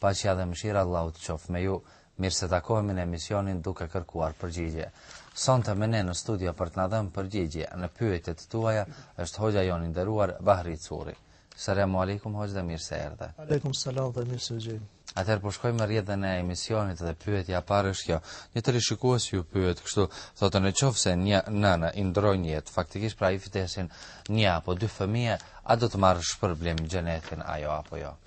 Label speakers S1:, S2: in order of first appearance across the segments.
S1: Paqja dhe mëshira e Allahut qoftë me ju, mirë se takohemi në emisionin Duke kërkuar përgjigje. Sonte me ne në studio për të na dhënë përgjigje në pyetjet tuaja është hoxha jonë i nderuar Bahri Curri. Selamu alaikum hoxhë dhe mirë se erdhe.
S2: Aleikum selam dhe mirë se ju gjej.
S1: Atëherë po shkojmë me rrjedhën e emisionit dhe pyetja e parë është kjo. Një teleshikues ju pyet kështu, thotë në qoftë se një nënë i ndroi një jetë, faktikisht pra i vdesin një apo dy fëmijë, a do të marrë shpërblim xhenetin ajo apo jo?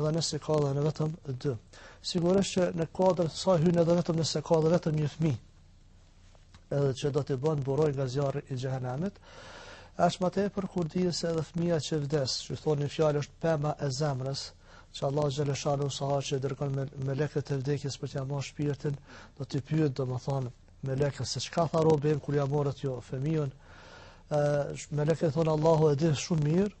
S2: dhe nëse ka edhe vetëm dy. Sigurisht që në kuadër të saj hyn edhe vetëm nëse ka dhe vetëm një fmi, edhe që do të bëhen mburojë nga zjarri i xhehenemit, është ma tepër kur dihet se edhe fmija që vdes, që thonë një fjalë është pema e zemrës, që Allahu Xheleshanuhu sa herë që dërgon me, melekët e vdekjes për t'ja marrë shpirtin, do t'i pyet, domethonë, melekët, se çka tha robi im kur ja morët jo, fëmijën, melekët thonë Allahu e di shumë mirë,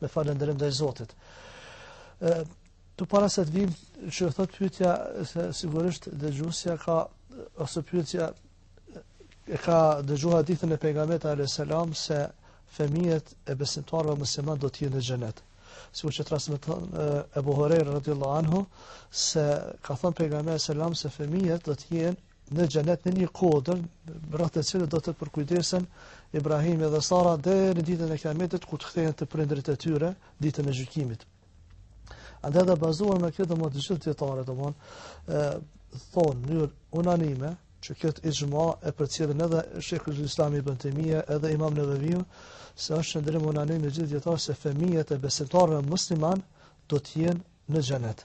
S2: Me falënderim ndaj Zotit. Ë po para se të vim, ç'thot pyetja se sigurisht dëgjuesja ka ose pyetësja e ka dëgjuar hadithin e pejgamberit alayhis salam se fëmijët e besimtarëve musliman do të jenë në xhenet. Sikur që transmeton Abu Huraira radhiyallahu anhu se ka thënë pejgamberi sallallahu alaihi wasallam se fëmijët do të jenë në xhenet në një kodër rreth së cilës do të përkujdesen Ibrahimi dhe Sara deri në ditën e Kiametit kur të kthehen të prindërit e tyre ditën e gjykimit. Andaj dhe bazuar në këtë domethënë të gjithë dijetarët domethënë thonë në mënyrë unanime që këtë ixhma e përcjellin edhe Sheikhul Islam Ibn Taymija edhe Imam Neveviu se është qëndrim unanim i gjithë dijetarëve se fëmijët e besimtarëve musliman do të jenë në xhenet.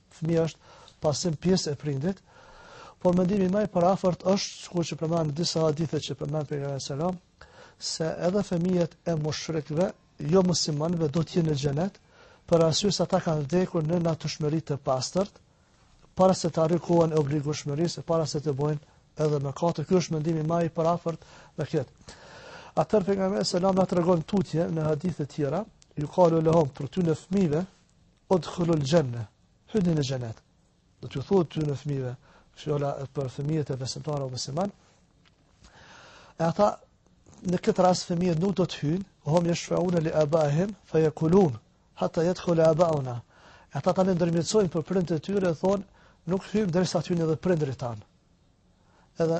S2: fëmija është pasim pjesë e prindit, por mendimi më i fortë është sikur që përmend disa hadithe që përmend pejgamberi selam se edhe fëmijët e mushrikëve, jo muslimanëve do të jenë në xhenet, për arsye se ata kanë vdekur në natyrshmëri të pastër, para se të arrijnë kohën e obligueshmërisë, para se të bëjnë edhe mëkate, ky është mendimi ma i fortë në këtë. Atëherë pejgamberi selam na tregon tutje në hadithe tjera, jukalu lehum për atyne fmive, Udkhulul jenne, hyni në xhenet. Do t'ju thotë atyne fëmijëve, fjala për fëmijët e besimtarëve musliman. E ata në këtë rast fëmijët nuk do të hyjnë, hum yashfa'una li aba'ihim fa yaqulun hatta yadkhul aba'una. Ata tani ndërmjetësojnë për prindërit e tyre e thonë nuk hyjmë derisa të hyjnë edhe prindërit tanë. Edhe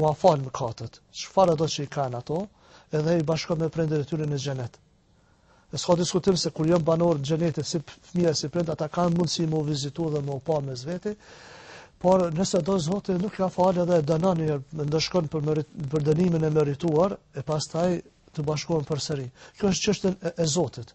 S2: ua fal mëkatet, çfarëdo që i kanë ato, edhe i bashkon me prindërit e tyre në xhenet. E s'ka diskutim se kur janë banorë të xhenetit si fëmija si prind, ata kanë mundësi me u vizitu dhe me u pa mes veti, por nëse do Zoti nuk ua fal dhe e dënon, e ndëshkon për merit, për dënimin e merituar e pastaj të bashkohen përsëri. Kjo është çështje e, e Zotit.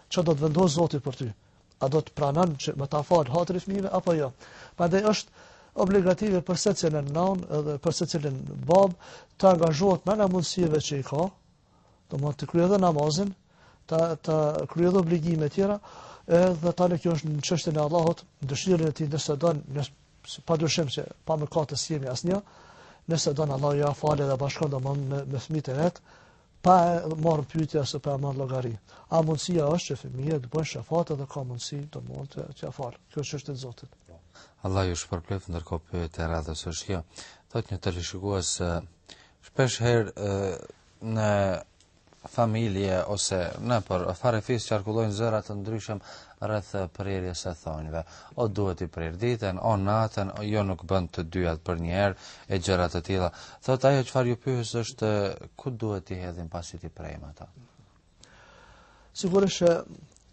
S2: Çka do të vendos Zoti për ty? A do ta pranon që me ta fal hatrin e fëmijëve apo jo? Prandaj është obligative për secilën nënë edhe për secilën bab të angazhohet me mundësitë që i ka, domethënë të kryejë edhe namazin, të të kryejë edhe obligime të tjera, edhe tani kjo është në çështjen e Allahut, dëshirën e tij nëse don, nëse pa dyshim se pa mëkate s'jemi asnjë, nëse don Allahu ia fal dhe bashkon domethënë me, me fëmijët e vet, pa e marrë n'pyetje ose pa e marrë n'llogari. A mundësia është që fëmija të bëjë shefat edhe ka mundësi domethënë që ia fal. Kjo është çështje e Zotit.
S1: Allahu ju shpërbleftë, ndërkohë pyetja e radhës është kjo. Thotë një teleshikues, shpesh herë në familje ose nëpër farefis qarkullojnë zëra të ndryshëm, rreth prerjes së thonjve. O duhet prerë ditën, o natën, o jo nuk bën të dyjat për një herë e gjëra të tilla. Thotë ajo çfarë ju pyes është ku duhet t'i hedhim pasi t'i prejmë ato.
S2: Sigurisht që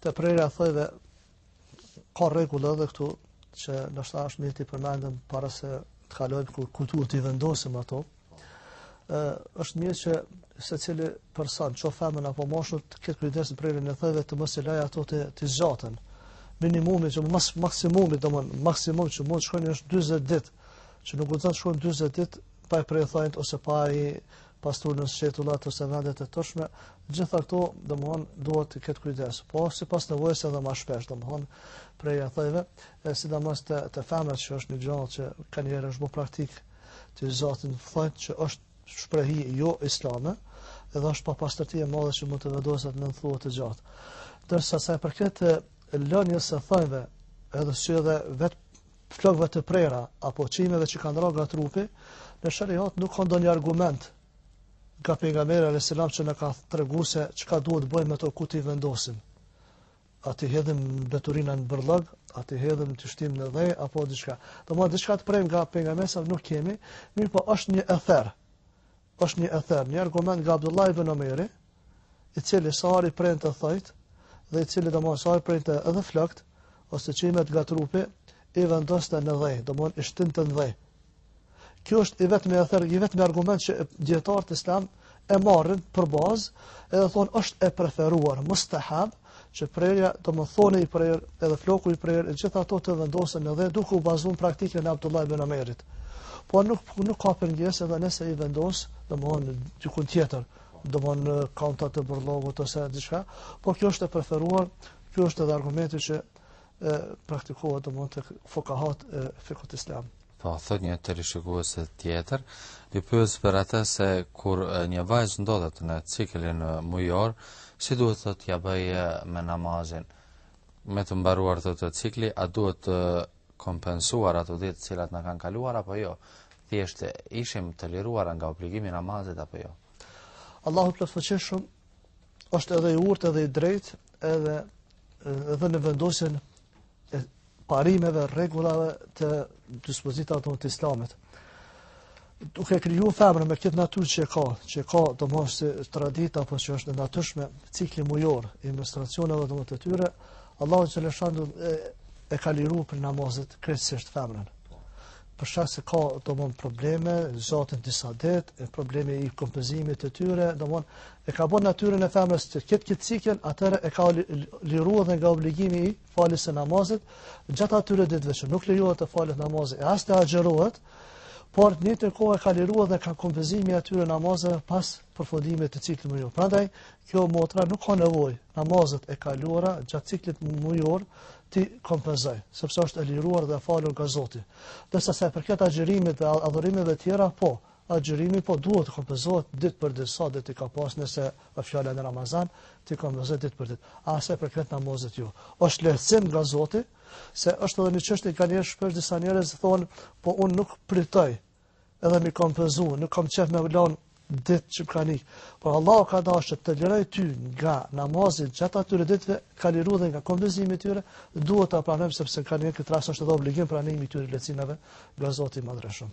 S2: te prerja thojve ka rregulla edhe këtu që ndoshta është mirë t'i përmendim para se të kalojmë ku ku duhet t'i vendosim ato. Ë është mirë që secili person, qoftë femër apo mashkull, të ketë kujdes në prerjen e thojve të mos i lejë ato të të zgjaten. Minimumi që mos maksimumi, domthon maksimum që mund të shkojnë është 40 ditë. Që nuk guxon të shkojnë 40 ditë pa i prerë thonjtë ose pa i pastru nënsjetullat ose vendet e turpshme, gjitha këto, domethonë, duhet të ketë kujdes. Po, sipas nevojës edhe ma shpesh, domethonë, prerja e thojve, e sidomos te, te femrat që është një gjë që kanjëherë është bo praktikë, t'i zgjatin thonjtë që është shprehi jo islame edhe është papastërti e madhe që mund të vendoset nën thojt të gjatë. Ndërsa sa i përket lënies së thonjve edhe si edhe vetë flokve të prera apo qimeve që kanë ra nga trupi, në sheriat nuk ka ndonjë argument nga pejgamberi alejhi selam që na ka tregu se çka duhet të bëjmë me to ku t'i vendosim. a t'i hedhim mbeturina në bërllog, a t'i hedhim t'i shtim në dhe, apo diçka. Domethënë diçka të preme nga pejgamberi a.s. nuk kemi, mirëpo është një ether, është një ether, një argument nga Abdullah ibn Omeri, i cili sa herë i prente thojt, dhe i cili domethënë sa herë i prente edhe flokt, ose qimet nga trupi, i vendoste në dhe, domethënë i shtinte në dhe, Kjo është i vetmi ether, i vetmi argument që dijetarët islam e marrin për bazë, edhe thonë është e preferuar, mustehab, që prerja, domethënë thoni i prerë, edhe floku i prerë, e gjitha ato të vendosen në dhe, duke u bazun n'praktikën e Abdullah ibn Omerit. Po nuk, nuk ka pengesë edhe nëse i vendos, domethënë, dikun tjetër, domethënë n'kanta të bërllogut ose diçka, po kjo është e preferuar, kjo është edhe argumenti që e, praktikohet, domethënë te fukahatë e fikhut islam.
S1: Po, thot një teleshikuese tjetër, pyet për atë se kur një vajzë ndodhet në ciklin mujor, si duhet t'ia bëjë me namazin? Me të mbaruar të ciklit, a duhet kompensuar ato ditë të cilat na kanë kaluar, apo jo? Thjesht, ishim të liruar nga obligimi i namazit, apo jo?
S2: Allahu i plotfuqishëm është edhe i urtë edhe i drejtë edhe edhe në vendosjen e parimeve, rregullave dhe dispozitave të Islamit. Duke krijuar femrën me këtë natyrë që ka, që ka domethënë si traditë apo që është e natyrshme, cikli mujor i menstruacioneve domethënë të tyre, Allahu xhele shanuhu e ka liruar për namazet krejtësisht femrën. Për shkak se ka domethënë probleme, zgjatin disa ditë, e probleme i kompenzimit të tyre, domethënë e ka bë natyrën e femrës të ketë këtë cikël, atëherë e ka liruar dhe nga obligimi i faljes së namazit, gjatë atyre ditëve që nuk lejohet të falet namazi e as të agjërohet, por në të njëjtën kohë e ka liruar edhe nga kompenzimi i atyre namazeve pas përfundimit të ciklit mujor. Prandaj kjo motra nuk ka nevojë namazet e kaluara gjatë ciklit mujor t'i kompenzojë, sepse është e liruar dhe e falur nga Zoti. Ndërsa sa i përket agjërimit dhe adhurimeve të tjera, po, Agjërimi po duhet të kompenzohet ditë për ditë sa ditë ka pas nëse është fjala në Ramazan, të kompenzohet ditë për ditë. E sa i përket namazit jo. Është lehtësim nga Zoti se është edhe një çështje ka njerëz shpesh disa njerëz thonë, po unë nuk pritoj edhe m'i kompenzu, nuk kam qejf me i lon ditët që kanë ik. Por Allahu ka dashur të lirojë ty nga namazi gjatë atyre ditëve, ka liruar dhe nga kompenzimi i tyre, duhet ta pranojmë sepse nganjëherë në këtë rast është edhe obligim pranimi i atyre lehtësimeve nga Zoti i Madhërishëm.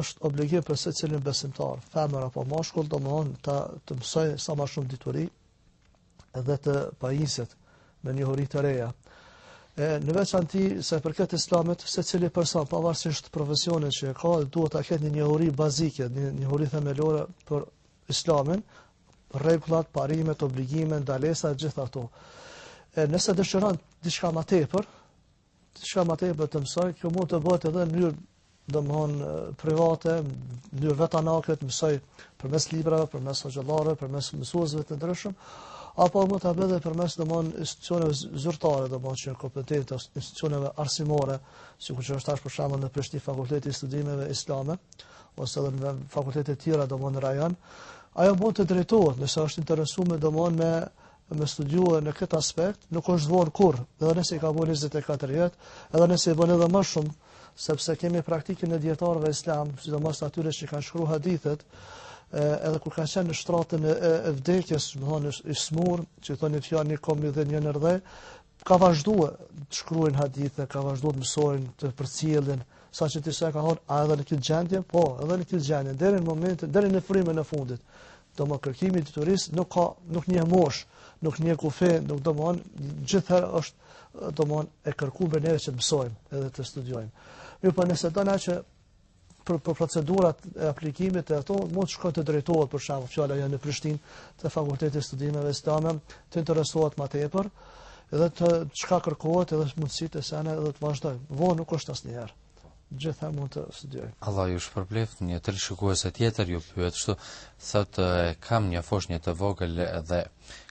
S2: është obligim për secilin besimtar, femër apo mashkull, domthonë të mësojë sa ma shumë dituri dhe të pajiset me njohuri të reja. E në veçanti sa i përket islamit secili person pavarësisht profesionit që ka, duhet ta ketë një njohuri bazike, një njohuri themelore për islamin, rregullat, parimet, obligimet, ndalesat të gjitha ato. E nëse dëshiron diçka më tepër, Diçka më tepër të mësojë, kjo mund të bëhet edhe në mënyrë domthon private, në mënyrë vetanake të mësojë përmes librave, përmes hoxhallarëve, përmes mësuesve të ndryshëm, apo mund ta bëjë edhe përmes domthon institucioneve zyrtare, domthon që kompetente ose institucioneve arsimore, sikur që është tash për shembull në Prishtinë Fakulteti i Studimeve Islame ose edhe në fakultete të tjera domthon në rajon, ajo mund të drejtohet nëse është e interesuar domthon me dhe me studiue në këtë aspekt, nuk është vonë kurrë, edhe nëse i ka bo 24 vjetë, edhe nëse i bënë edhe më shumë, sepse kemi praktikën e dijetarëve islam, sidomos atyre që kanë shkru hadithet, edhe kur ka qenë në shtratin e, e, e vdekjes, më thonë, i smurë, që i thonë i fjalë një kom n'dhe një nën dhe, ka vazhduar të shkruajnë hadithe, ka vazhduar të mësojnë, të përcjellin, saqë disa kanë thonë, a edhe në këtë gjendje? Po, edhe në këtë gjendje, deri në momentin, deri në frymën e fundit. Domethënë kërkimi i diturisë nuk ka, nuk njeh moshë, nuk njeh kufi, nuk domethënë gjithherë është, domethënë e kërkume neve që të mësojmë edhe të studiojmë. Mirëpo nëse do që për, për procedurat e aplikimit e ato, mund të shkojë të drejtohet për shembull fjala vjen në Prishtinë, te fakulteti i studimeve islame, të interesohet ma tepër, edhe çka kërkohet edhe mundësitë e sene edhe të vazhdojë. Vonë nuk është asnjëherë. Gjithë mund të studiojë.
S1: Allah ju shpërbleftë një teleshikuese tjetër, ju pyet kështu, thotë kam një foshnje të vogël dhe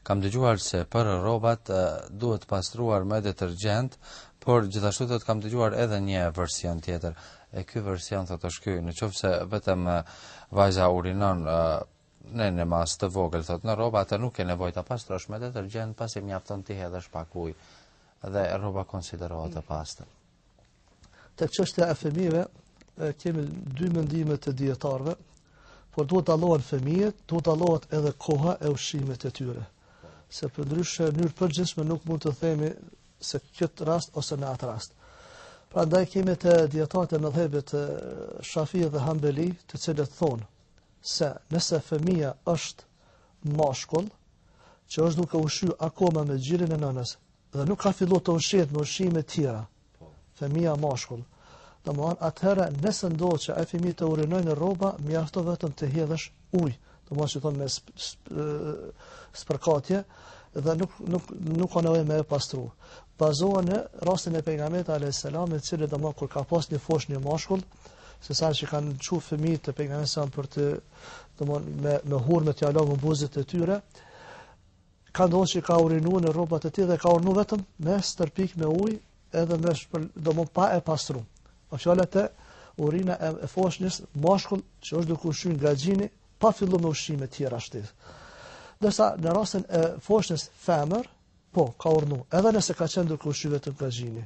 S1: kam dëgjuar se për rrobat duhet pastruar me detergjent, por gjithashtu thotë kam dëgjuar edhe një version tjetër. E ky version thotë është ky, në qoftë se vetëm vajza urinon në në masë të vogël thotë në rroba atë nuk ke nevojë ta pastrosh me detergjent pasi mjafton t'i hedhësh pak ujë dhe rroba konsiderohet e pastër.
S2: Tek çështja e fëmijëve kemi dy mendime të dijetarëve, por duhet të dallohen fëmijët, duhet të dallohet edhe koha e ushqimit të tyre. Se përndryshe, në mënyrë të përgjithshme nuk mund të themi se në këtë rast ose në atë rast. Prandaj kemi dijetarët e medhhebit Shafi dhe Hambeli të cilët thonë se nëse fëmija është mashkull, që është duke u ushqy akoma me gjinin e nënës, dhe nuk ka filluar të ushqehet me ushqime të tjera, po, fëmija mashkull, domethënë atëherë nëse ndodh që ai fëmijë të urinojë në rroba, mjafton vetëm të hedhësh ujë, domethënë që thonë me sp, sp, spërkatje, dhe nuk, nuk, nuk ka nevoj me e pastru. Bazohen në rastin e pejgamberit a.s. i cili domethënë kur ka pas një foshnje mashkull, se sahabët kanë çu fëmijët te pejgamberi për të, domethënë me, me hurme t'ia lagë buzët e tyre, Ka ndodhur që ka urinuar në rrobat e tij dhe ka urdhnu vetëm me stërpik me ujë edhe me shpër, domethënë pa e pastru. Pra po fjala te urina e, e foshnjës mashkull që është duke u ushqy nga gjini, pa fillu me ushqime tjera shtesë. Ndërsa në rastin e foshnjës femër, po, ka urinu, edhe nëse ka qenë duke u ushqy vetëm nga gjini.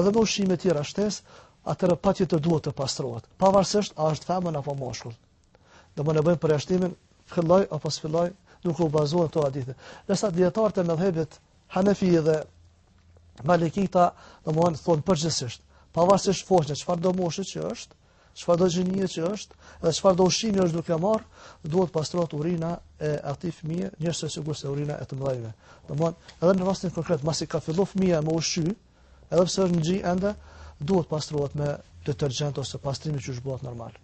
S2: edhe me ushqime tjera shtesë, atëherë patjetër duhet të pastrohet, pavarësisht a është femër apo moshkull. Domethënë ne bëjmë përjashtimin filloi apo s'filloi, duke u bazuar n'këto hadithe. Ndërsa dijetarët e medhhebit Hanefi dhe Maliki, domethënë thonë përgjithësisht, pavarësisht foshnja çfarëdo moshe që është, Çfarëdo gjinie që është, edhe çfarëdo ushqimi është duke marr, duhet pastrohet urina e atij fëmie, njësoj sikurse urina e të mëdhenjve. Domthon, edhe në rastin konkret, masi ka filluar fëmia me u ushqy, edhe pse është në gji ende, duhet pastrohet me detergjent ose pastrimi që është normal.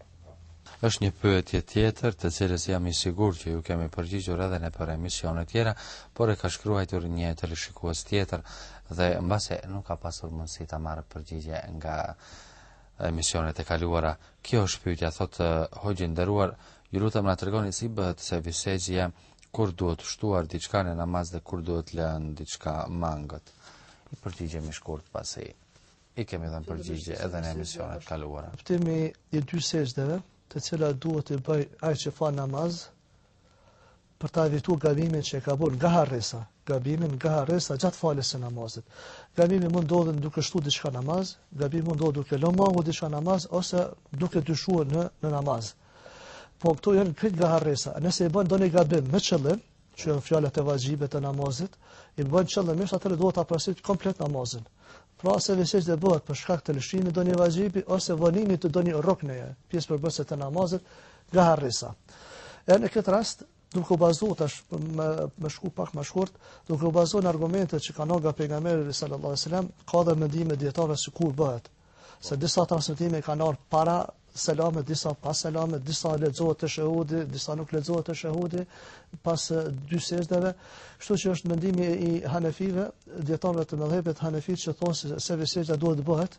S1: Është një pyetje tjetër, të cilës jam i sigurt që ju kemi përgjigjur edhe nëpër emisione tjera, por e ka shkruar një teleshikues tjetër dhe mbase nuk ka pasur mundësi ta marrë përgjigje nga emisionet e kaluara, kjo është pyetja, thotë hoxhë i nderuar, ju lutem na tregoni si bëhet sehvi sexhdja kur duhet shtuar diçka në namaz dhe kur duhet lënë diçka mangët. I përgjigjemi shkurt pasi i kemi dhënë përgjigje edhe në emisionet kaluara.
S2: Kuptimi i dy sexhdeve, të cilat duhet t'i bëjë ai që fal namaz, për ta evituar gabimin që e ka bërë nga harresa, gabimin nga harresa gjatë faljes së namazit. Gabimi mund të ndodhë duke shtu diçka namaz, gabimi mund të ndodhë duke lënë mangu diçka namaz ose duke dyshuar në në namaz. Po këto janë krejt nga harresa. Nëse e bën ndonjë gabim me qëllim, që janë fjalët e vaxhibeve të namazit, i bën qëllimisht atëherë duhet ta përsërit komplet namazin. Pra sehvi sexhdja bëhet për shkak të lëshimit të ndonjë vaxhibi ose vonimit të ndonjë rukni, pjesë përbërëse të namazit, nga harresa. E në këtë rast, duke u bazuar tash me me shku pak më shkurt, duke u bazuar në argumentet që kanë nga pejgamberi sallallahu alajhi wasallam, ka dhe mendime dijetarë se kur bëhet. Se disa transmetime kanë ardhur para selamit, disa pas selamit, disa lexohet teshehudi, disa nuk lexohet teshehudi, pas dy sexhdeve. Kështu që është mendimi i Hanefive, dijetarëve të medhhebit Hanefi që thonë se sehvi sexhdja duhet të bëhet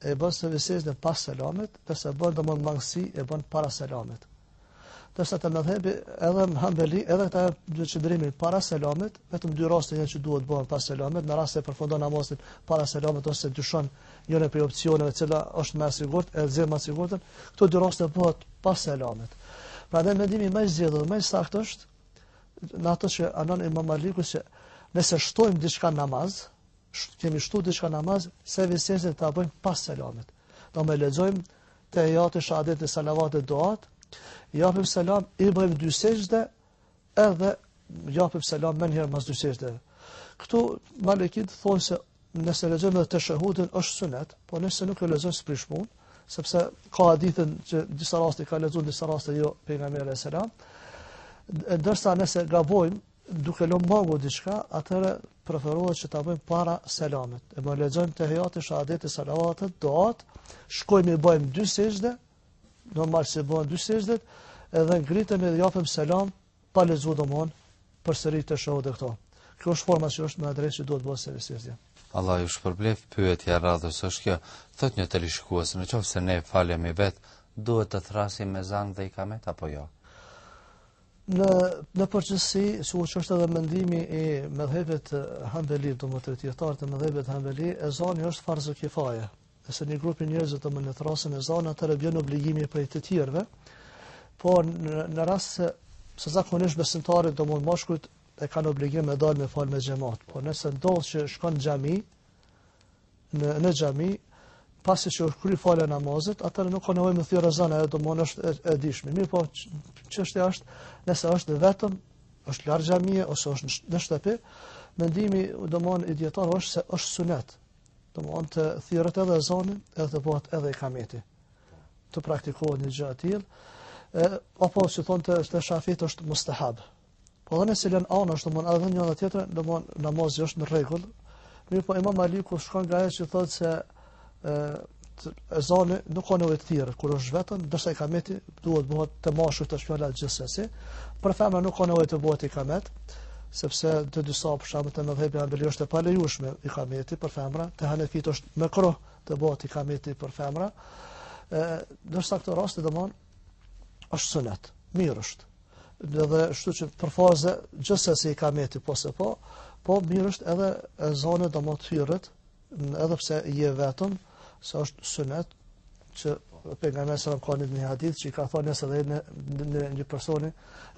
S2: e bën sehvi sexhden pas selamit, ndërsa bën ndonjë mangësi, e bën para selamit. Ndërsa te medhhebi i imam Hambelit, edhe këta dhe qëndrimi para selamit, vetëm dy raste janë që duhet bën pas selamit, në rast se përfundon namazin para selamit, ose dyshon njërën prej opcioneve cila është më e sigurt, e zgjedh më të sigurtën, këto dy raste bëhet pas selamit. Pra dhe mendimi më i zgjedhur dhe më i saktë është, në atë që anon imam Maliku se nëse shtojmë diçka namaz, kemi shtu diçka namaz, sehvi sexhden ta bëjmë pas selamit. Domethënë lexojmë ettehijatë, shehadet e salavat e duat, japim selam, i bëjmë dy sexhde, edhe japim selam menjëherë mas dy sexhdeve. Këtu malikitë thonë se nëse lexojmë edhe teshehudin është sunet, po nëse nuk e lexojmë s'prish punë, sepse ka hadithe që disa raste ka lexu, disa raste jo pejgamberi alejhi selam, ndërsa nëse gabojmë, Duke lënë mangu diçka, atëherë preferohet që ta bëjmë para selamit. Domethënë lexojmë ettehijatin, shehadetin, salavatet, duatë, shkojmë i bëjmë dy sexhde, normal se bëhen dy sexhdet, edhe ngritemi edhe japim selam, pa lexu domethënë përsëri teshehudin e këto. Kjo është forma që është më e drejtë që duhet bëhet sehvi
S1: sexhdja. Allahu ju shpërbleftë, pyetja e radhës është kjo, thotë një teleshikues, në qoftë se unë falem i vetë, duhet të thërrasim ezan dhe ikamet, apo jo?
S2: Në në përgjithësi, siç është edhe mendimi i medhhebit Hanbeli, domethënë dijetarët e medhhebit Hanbeli, ezani është farz kifaje. Nëse një grup i njerëzve domethënë e thërrasin ezanin, atëherë bjen obligimi prej të tjerëve. Por në, në rast se se zakonisht besimtarët domethënë meshkujt e kanë obligim me dalë me falë me xhamat. Por nëse ndodh që shkon në xhami, në në xhami pasi që është kry falja e namazit, atëherë nuk ka nevojë me thirrë ezan, ajo domethënë është e ditshme. Mirëpo, çështja është, nëse është vetëm është larg xhamie ose është në shtëpi, mendimi domethënë i dijetarëve është se është sunet. Domethënë të thirret edhe ezani, edhe të bëhet edhe ikameti. Të praktikohet një gjë e tillë, apo si thonë te, te shafiitë është mustahab. Po dhe nëse lihen anash domethënë edhe njëra edhe tjetra, domethënë namazi është në rregull. Mirëpo Imam Maliku shkon nga ajo që thotë se ë ezani nuk ka nevojë të thirret, kur është vetëm ndërsa ikameti duhet bëhet te meshkujt është fjala gjithsesi. Për femra nuk ka nevojë të bëhet ikamet, sepse te disa për shkak te medhhebi hanbeli është e palejueshme ikameti për femra, te hanefitë është mekruh të bëhet ikameti për femra. ë ndërsa këto raste domethënë është sunet. Mirë është. Edhe kështu që për farze, gjithsesi ikameti, po se po, po mirë është edhe ezani domethënë të thirret, edhe pse je vetëm, se është sunet, që Pejgamberi alejhi selam ka në një hadith, që i ka thënë se edhe në, në, një personi,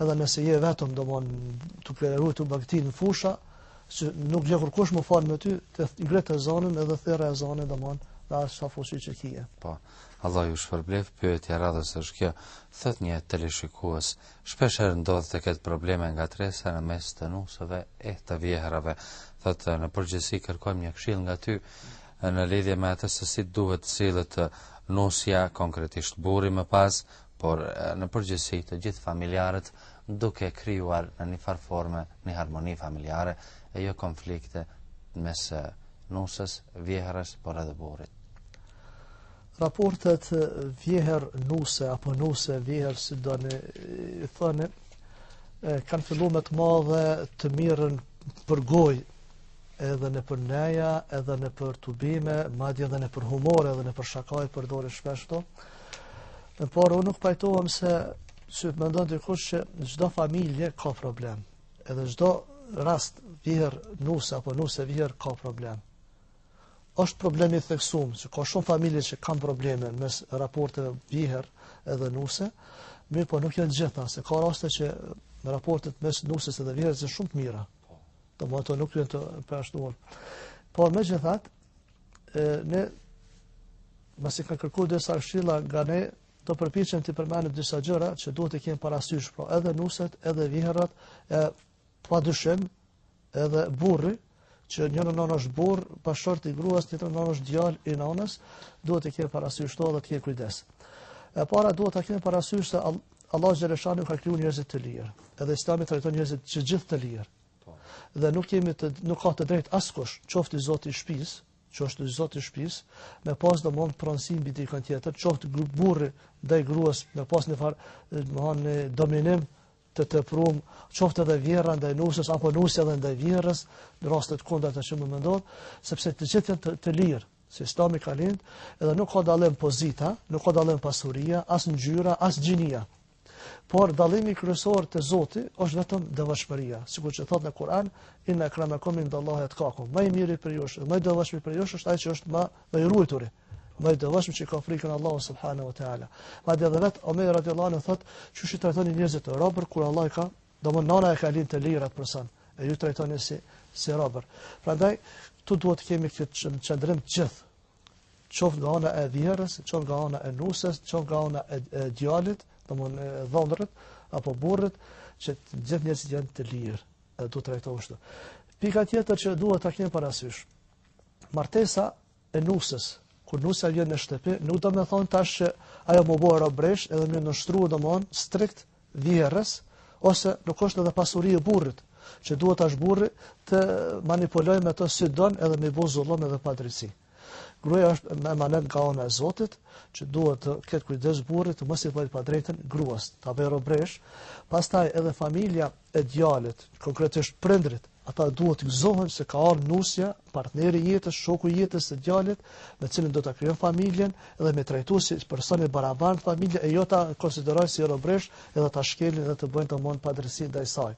S2: edhe nëse je vetëm domethënë për me ru bagëti në fusha, që nuk gjen kurkush me falë me ty, ti ngrite zanin edhe thirre ezanin domethënë me aq sa fuqi që kije.
S1: Po, Allahu ju shpërbleftë, pyetja e radhës është kjo, thotë një teleshikues. Shpeshherë ndodh të ketë probleme ngatërresa në mes të nuseve e të vjehrrave. Thotë në përgjithësi kërkojmë një këshillë nga ty në lidhje me atë se si duhet sillet nusja konkretisht burri më pas, por në përgjithësi të gjithë familjarët duke krijuar në një farë forme një harmoni familjare e jo konflikte mes nuses, vjehrrës, por edhe burrit.
S2: Raportet vjeher nuse apo nuse vjeher si do me i thënë kanë fillu me të madhe të mirren për goj edhe nëpër neja edhe nëpër tubime madje edhe nëpër humore edhe nëpër shaka i përdorin shpesh ato por unë nuk pajtohem siç që mendon dikush që çdo familje ka problem edhe çdo rast vjeher nuse apo nuse vjeher ka problem Është problem i theksum që ka shumë familje që kanë probleme mes raporteve vjeher edhe nuse, mirëpo nuk janë gjitha, se ka raste që në raportet mes nuses edhe vjehrës janë shumë të mira. Po. Domon ato nuk janë të përjashtuar. Po megjithatë, e, ne, masi ka kërkesa të tilla nga ne, do përpiqem të përmenim disa gjëra që duhet të kemë parasysh, pra edhe nuset, edhe vjehrrat, e, Padyshim, edhe burri, që në njonën on është burr, bashkëshort i gruas, tjetrën on është djalë i nënës, duhet të ketë parasysh to dhe të ketë kujdes. E para duhet të ketë parasysh se Allahu xheleshanuhu ka kriju njerëzit të lirë. Edhe Islami i trajton njerëzit që gjithë të lirë. Po. Dhe nuk kemi të nuk ka të drejtë askush, qoftë i zoti i shtëpisë, qoftë i zoti i shtëpisë, me pas domon pronësi mbi dikën tjetër, qoftë grup burri ndaj gruas, me pas një far, domon dominim të teprum, qoftë edhe vjerra ndaj nusës apo nusja edhe ndaj vjerrës, në raste të kundërta që mun me ndodh, sepse të gjithë janë të, të lirë, si Islami ka lind, edhe nuk ka dallim pozita, nuk ka dallim pasuria, as ngjyra, as gjinia. Por dallimi kryesor te Zoti është vetëm devotshmëria, sikur që thot në Kur'an, inna akramakum indallahi atqakum. Më i miri për ju është, më i devotshmi për ju është ai që është më më i ruajturi. Më i devotshëm që ka frikën Allahu subhanahu wa taala. Madje edhe vet Omer radiuallahu anhu thotë, "Qysh i trajtoni njerëzit të robër kur Allah ka, domon nana e ka lind të lirë atë person, e ju trajtoni si si robër." Prandaj ktu duhet të kemi këtë qëndrim të gjithë. Qoftë nga ana e vjerrës, qoftë nga ana e nusës, qoftë nga ana e, e djalit, domon dhondrrit apo burrit, që të gjithë njerëzit janë të lirë, do të trajtohen ashtu. Pika tjetër që duhet ta kemi parasysh. Martesa e nusës. Kur nusa vjen në shtëpi, nuk do të thotë tash që ajo me u bo robresh edhe me iu nënshtru domthon strikt vjerrës ose nuk është edhe pasuri e burrit që duhet tash burri të manipulojë me të si don edhe me i bo zullum edhe padrejtësi. Gruaja është amanet nga ona e Zotit, që duhet të ketë kujdes burri të mos i bëjë padrejtë gruas, ta bëjë robresh. Pastaj edhe familja e djalit, konkretisht prindrit, ata duhet të gëzohen se ka ardhur nusja, partneri i jetës, shoku i jetës së djalit, me të cilin do ta krijojnë familjen dhe me trajtu si person i barabartë n'familje e jo ta konsiderojnë si robreshë edhe ta shkelin dhe të bëjnë domon padrejti ndaj saj.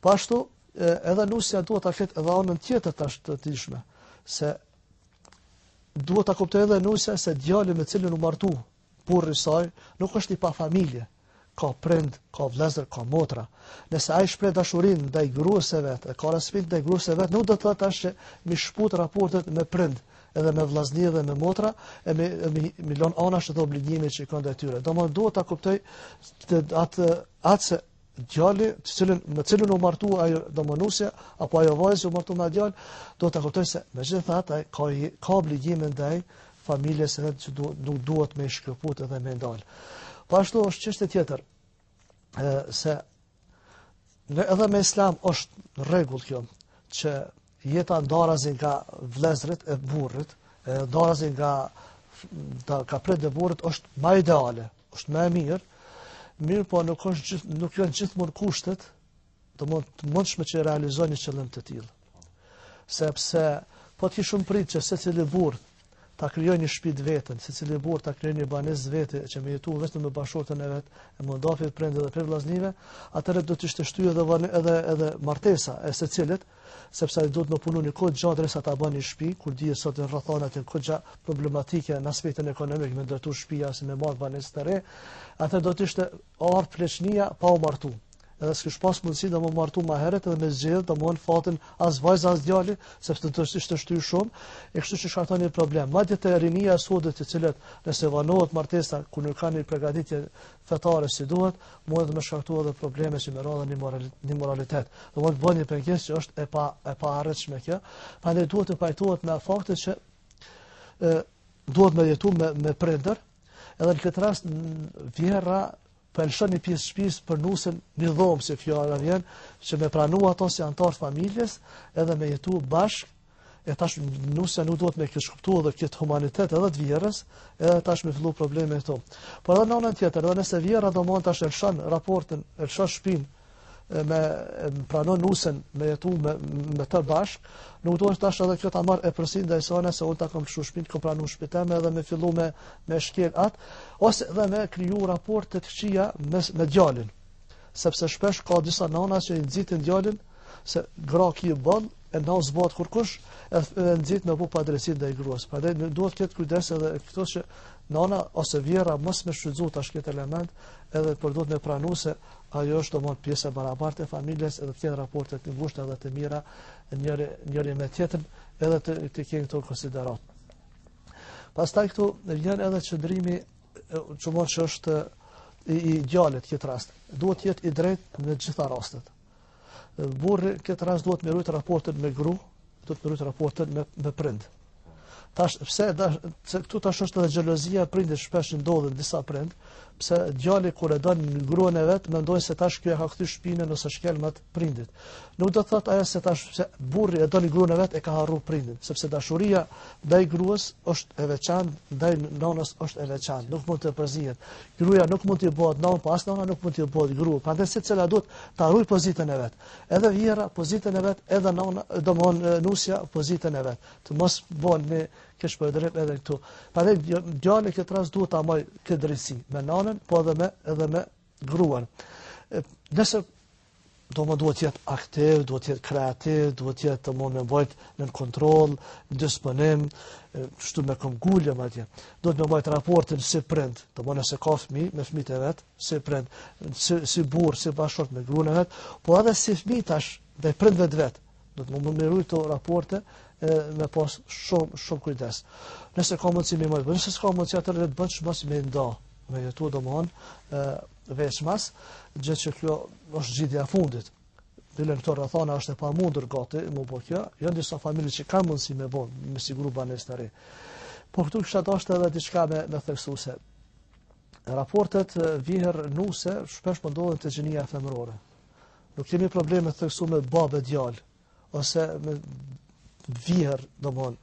S2: Po ashtu, edhe nusja duhet ta flet edhe anën tjetër tash të dishme se duhet ta kuptojë edhe nusja se djali me cilin u martu burri i saj nuk është i pa familje, ka prind, ka vllezër, ka motra. Nëse ai shpreh dashurinë ndaj gruas së vet, e ka respekt ndaj gruas së vet, nuk do të thotë tash që me i shkput raportet me prind, edhe me vllazni dhe me motra, e me me i lon anash ato obligime që i ka ndaj tyre. Domthonë duhet ta kuptojë atë atë djali, të cilën me cilin u martu ajo domon nusja apo ajo vajzë që u martu me djalë, duhet ta kuptojë se megjithatë ai ka ka obligime ndaj familjes së vet që do nuk duhet me i shkëput edhe me i ndal. Po ashtu është çështë tjetër. ë se në edhe me islam është rregull kjo që Jeta ndarazi nga vllezrit e burrit, e ndarazi nga, nga prindt e burrit, është ma ideale, është ma e mirë, mirëpo nuk, është gjith, nuk janë gjithmonë kushtet, domon të mundshme që realizojnë një qëllim të tillë. Sepse, po të kishim prit që secili burrë ta krijojë një shtëpi të vetën, secili burrë ta krijojë një banesë të vetën që me jetu vetëm me bashkëshortën e vet, e me u nda prej prindve edhe prej vllaznive, atëherë do të ishte shtyrje edhe vonim edhe edhe martesa e secilit, sepse ai duhet të punojë një kohë të gjatë derisa ta bën një shtëpi, kur dihet sot në rrethana të këtilla problematike në aspektin ekonomik me ndërtu shtëpi ose me marr banesë të re, atij do t'i kishte ardh pleqnia pa u martu. Edhe s'kish pas mundësi edhe me u martu ma heret edhe me zgjedh dhe më hënë fatin as vajza as djali, sepse do të ishte shty shumë, e kështu që shkakton një problem. Madje te rinia e sodit, të cilët nëse vanohet martesa ku nuk kanë një pregaditje fetare si duhet, mun edhe me shkaktu edhe probleme si me ra dhe n'imoral, n'imoralitet. Domon të bënë një pengesë që është e pa, e paarritshme kjo, prandaj duhet të pajtohet me faktet që e, duhet me jetu me, me prindër, edhe në këtë rast vjehrra Po e lëshon një pjesë të shtëpisë për nusen, një dhomë si fjala vjen, që me pranu ato si anëtar të familjes, edhe me jetu bashkë e tash nusja nuk duhet me keqkuptu dhe këtë humanitet edhe të vjehrrës, edhe tash me fillu probleme me to. Por edhe në anën tjetër, edhe nëse vjehrra domon tash e lëshon raportin, e lëshon shpinë, e pranon nusen me jetu me, me të bashk nuk duhet tash edhe kjo ta marr epërsinë ndaj saj se unë ta kam lshu shpinë kam pranu n'shpi tem edhe me fillu me me shkel at ose edhe me kriju raporte të këqija me me djalin sepse shpesh ka disa nana që i nxitin djalin se gra ki bën e na zbot kurkush edhe nxit me bo padrejtësi ndaj gruas prandaj duhet të ketë kujdes edhe këto që nana ose vjehrra mos me shfrytëzu tash këtë element edhe por duhet me pranu se Ajo është domosht pjesë e barabartë e familjes edhe të kenë raportet të ngushta dhe të mira njëri njëri me tjetrin edhe të të kenë këto konsiderat. Pastaj këtu vjen edhe qëndrimi që mund të është i, i djalit këtë rast. Duhet të jetë i drejtë në gjitha rastet. Burri këtë rast duhet me rujt raportet me gru, duhet me rujt raportet me, me prind. Tash, pse, tash, se këtu tash është edhe xhelozia e prindit shpesh ndodh te disa prind, pse djali kur e don gruan e vet, mendoj se tash kjo e ka kthy shpinën ose shkelm prindit. Nuk do të thotë ajo se tash pse burri e don gruan e vet e ka harru prindin, sepse dashuria ndaj gruas është e veçantë, ndaj nënës është e veçantë, nuk mund të përzihen. Gruaja nuk mund t'i bëhet nanë, po as nana nuk mund t'i bëhet gru. Prandaj secila duhet ta ruaj pozitën e vet. Edhe vjehrra pozitën e vet, edhe nana, domthon nusja pozitën e vet. Të mos bën ndonjë keqpërdorim edhe këtu. Prandaj djali këtë rast duhet ta maj këtë drejtësi me nanën, po edhe me edhe me gruan. Nëse domethënë duhet jetë aktiv, duhet jetë kreativ, duhet jetë të mund me mbajt në kontrol, në disponim, shtu me këm gullë, ma tje. Duhet me mbajt raportin si prind, domethënë nëse ka fmi, me fmi të vet, si prind, si, si burrë, si bashkëshort me grun e vet, po edhe si fmi tash ndaj prindve të vet, domethënë me i rujt raportet e, me pas shumë, shumë kujdes. Nëse ka mundësi me mbajt, po nëse s'ka mundësi atëherë duhet vetë me u nda, me jetu domethënë, veçmas, gjë që kjo është zgjidhja e fundit. Dile në këto rrethana është e pamundur gati, më po kjo, janë disa familje që kanë mundësi me bon, me siguru banesë të re. Po këtu kisha dasht edhe diçka me, me theksu se raportet vjehërr nuse shpesh më po ndodhën te gjinia femërore. Nuk kemi probleme të theksume me babë e djalë, ose me vjehërr, domethënë,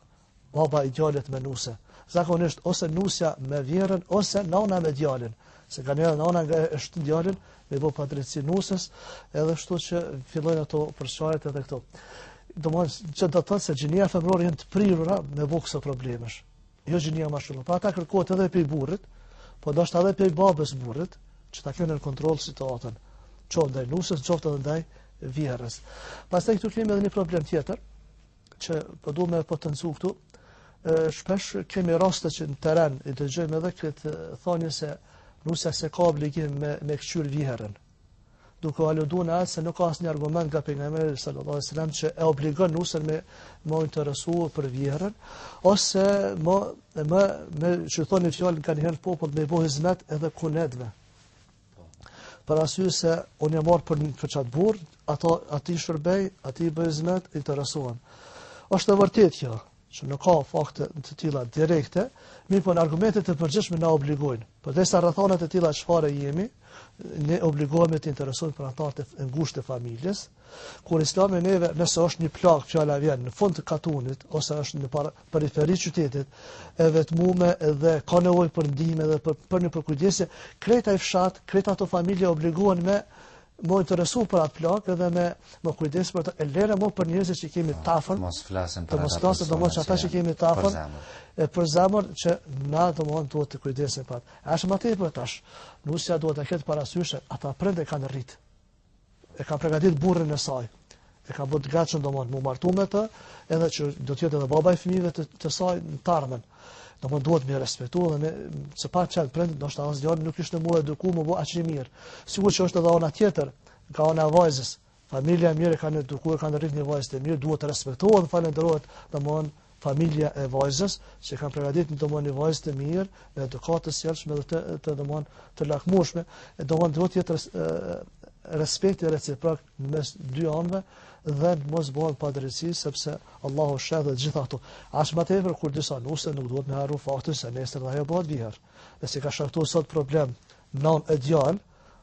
S2: baba i djalit me nuse. Zakonisht, ose nusja me vjehrrën, ose nana me djalin. Se kanjëherë nana e shtyn djalin, me bo padrejtësi nuses, edhe shtu që fillojnë ato përçarjet edhe këto. Domethënë, që do të thotë se gjinia femrore janë të prirura me bo këso problemesh. Jo gjinia mashkullore. Për ata kërkohet edhe prej burrit, po ndoshta edhe prej babës së burrit, që ta kenë në kontroll situatën, qoftë ndaj nuses, qoftë edhe ndaj vjehrrës. Pastaj këtu kemi edhe një problem tjetër që po duam të potencojmë këtu. Shpesh kemi raste që në terren i dëgjojmë edhe këtë thënie se nusja s'e ka obligim me me kqyr vjehrrën. duke aluduar atë se nuk ka asnjë argument nga pejgamberi sallallahu alajhi wasallam që e obligon nusen me me u interesu për vjehrrën ose me me me çë thonë fjalën kanjëherë në popull me i bo hizmet edhe kunetve. Për arsye se unë e kam marrë për fjalë çat burrë, ato atij i shërbej, atij i bëj hizmet, interesohem. Është e vërtetë kjo. që nuk ka fakte të tilla direkte, mirëpo argumentet e përgjithshme na obligojnë. Përderisa rrethanat e tilla çfarë jemi, ne obligohemi të interesohemi për anëtarët e ngushtë të familjes, kur islami neve nëse është një plakë fjala vjen në fund të katunit, ose është në para, periferi të qytetit, e vetmume dhe ka nevojë për ndihmë dhe për, për një përkujdesje, krejt ai fshat, krejt ato familje obligohen me, me u interesu për atë plak edhe me u kujdes për të, e lëre më për njerëzit që kemi të afërm.
S1: Mos flasim
S2: për mos flasim për mos ata që kemi të afërm. E për zemër që na domethënë të kujdesemi për atë. Aq më tepër tash. Nusja duhet të ketë parasysh ata prind e kanë rrit. E kanë përgatitur burrin e saj. e kanë bërë të gatshëm domethënë m'u martu me të, edhe që do të jetë edhe baba i fëmijëve të, të saj në t'ardhmen. Domethënë duhet me respektu dhe mos me pas qenë prindët, do të thotë as djali nuk ishte m'u eduku m'u bë aq i mirë. Sikur që është edhe ana tjetër, ka ana e vajzës. Familja e mirë e kanë edukuar, e kanë rrit një vajzë të mirë, duhet të respektohet dhe falënderohet domethënë familja e vajzës që kanë përgatitur një domethënë një vajzë të mirë me edukatë të sjellshme dhe të, të domethënë të lakmueshme, e domethënë duhet të jetë respekti reciprok në mes dy anëve dhe të mos bëhet padrejtësi sepse Allahu sheh të gjitha ato. Aq më tepër kur disa nuse nuk duhet me harru faktin se nesër ajo bëhet vjehërr. Nëse ka shkaktuar sot problem nënë e djalë,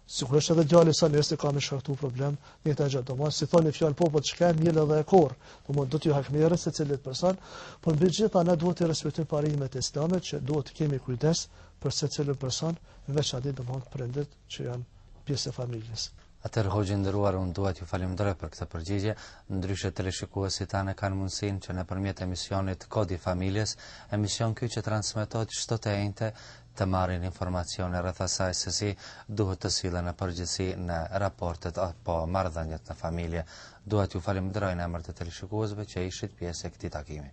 S2: sigurisht edhe djali i saj nesër ka me shkaktuar problem, ne ta gjatë domethënë si thonë fjalë popullore çka mbjell edhe e korr. Domethënë do t'ju hakmerret secili person, por mbi të gjitha ne duhet të respektojmë parimet e Islamit që duhet të kemi kujdes për secilën person, veçanërisht domethënë prindët që janë pjesë e familjes.
S1: Atëherë hoxhë i nderuar unë dua t'ju falenderoj për këtë përgjigje, ndryshe teleshikuesit tanë e kanë mundësinë që nëpërmjet emisionit Kodi i Familjes, emision ky që transmetohet çdo të enjte, të marrin informacione rreth asaj se si duhet të sillen në përgjithësi në raportet apo marrëdhëniet në familje. Dua t'ju falenderoj në emër të teleshikuesve që ishit pjesë e këtij takimi.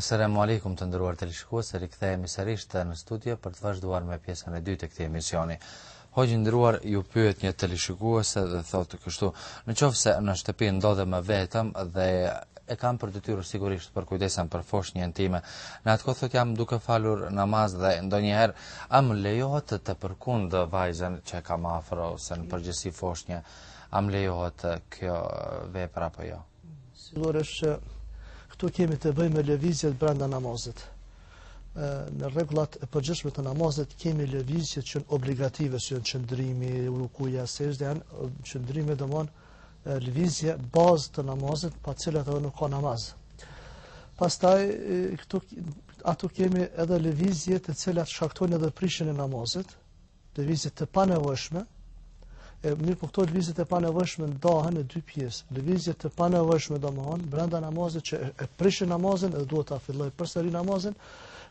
S1: Selamu alejkum të nderuar teleshikues, rikthehemi sërish në studio për të vazhduar me pjesën e dytë të këtij emisioni. Hoxhë i nderuar ju pyet një teleshikuese dhe thotë kështu, në qoftë se në shtëpi ndodhem vetëm dhe e kam për detyrë sigurisht përkujdesjen për foshnjën time. Në atë kohë jam duke falur namaz dhe ndonjëherë a më lejohet të, të përkund vajzën që kam afër ose në përgjithësi foshnjë, a më lejohet kjo vepër apo jo?
S2: Sigurisht që këtu kemi të bëjmë me lëvizjet brenda namazit. Në rregullat e përgjithshme të namazit kemi lëvizje që janë obligative, siç janë qëndrimi, rukuja, sexhdja, janë qëndrime domethënë lëvizje bazë të namazit, pa të cilat edhe nuk ka namaz. Pastaj kundër atyre kemi edhe lëvizje të cilat shkaktojnë edhe prishjen e namazit, Lëvizje të panevojshme, e mirë po këto lëvizje të panevojshme ndahen në dy pjesë. Lëvizje të panevojshme domethënë brenda namazit që e prishin namazin dhe duhet ta fillojë përsëri namazin.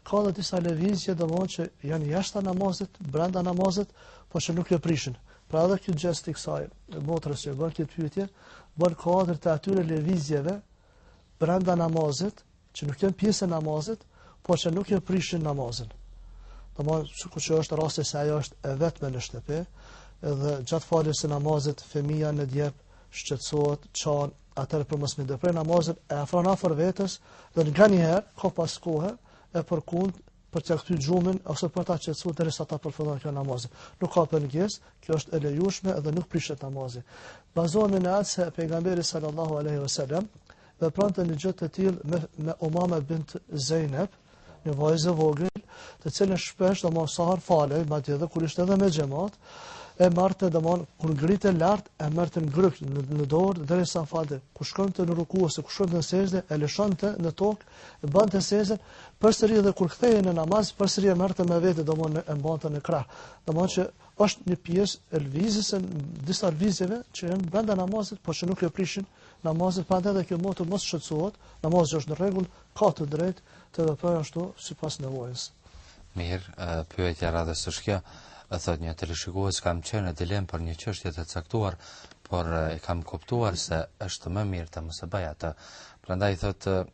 S2: Ka edhe disa lëvizje domethënë që janë jashtë namazit, brenda namazit, por që nuk e prishin. Pra edhe kjo gjest i kësaj motrës që bën këtë pyetje, bie në kuadër të atyre lëvizjeve brenda namazit, që nuk janë pjesë e namazit, por që nuk e prishin namazin. Domethënë sikur që është rasti se ajo është e vetme në shtëpi, edhe gjatë faljes së namazit fëmija në djep shqetësohet, qan, atëherë për mos me ndërpre namazin e afron afër vetes dhe nganjëherë ka pas kohë e përkund për t'ia kthy gjumin ose për ta qetësuar derisa ta përfundon kjo namazin. Nuk ka pengesë, kjo është e lejueshme dhe nuk prishet namazi. Bazohemi në atë se pejgamberi sallallahu alaihi wasallam vepronte një gjë të tillë me me Umame bint Zeynep, një vajzë e vogël, të cilën shpesh domethënë sa herë falej, madje edhe kur ishte edhe me xhamat, e merrte domethënë kur ngrihej lart e merrte në grykë në, në dorë derisa falej. Kur shkonte në ruku ose kur shkonte në sexhde, e lëshonte në tokë, e bënte sexhden përsëri dhe kur kthehej në namaz, përsëri e merrte me vete, domthonë e mbante në krah. Domthonë që është një pjesë e lëvizjes së disa lëvizjeve që janë brenda namazit, por që nuk e prishin namazin, prandaj edhe kjo motër mos të shqetësohet, namazi është në rregull, ka të drejtë të veprojë ashtu sipas nevojës.
S1: Mirë, pyetja e radhës është kjo. E thotë një teleshikues kam qenë në dilemë për një çështje të caktuar, por e kam kuptuar se është më mirë të mos e bëj atë. Prandaj thotë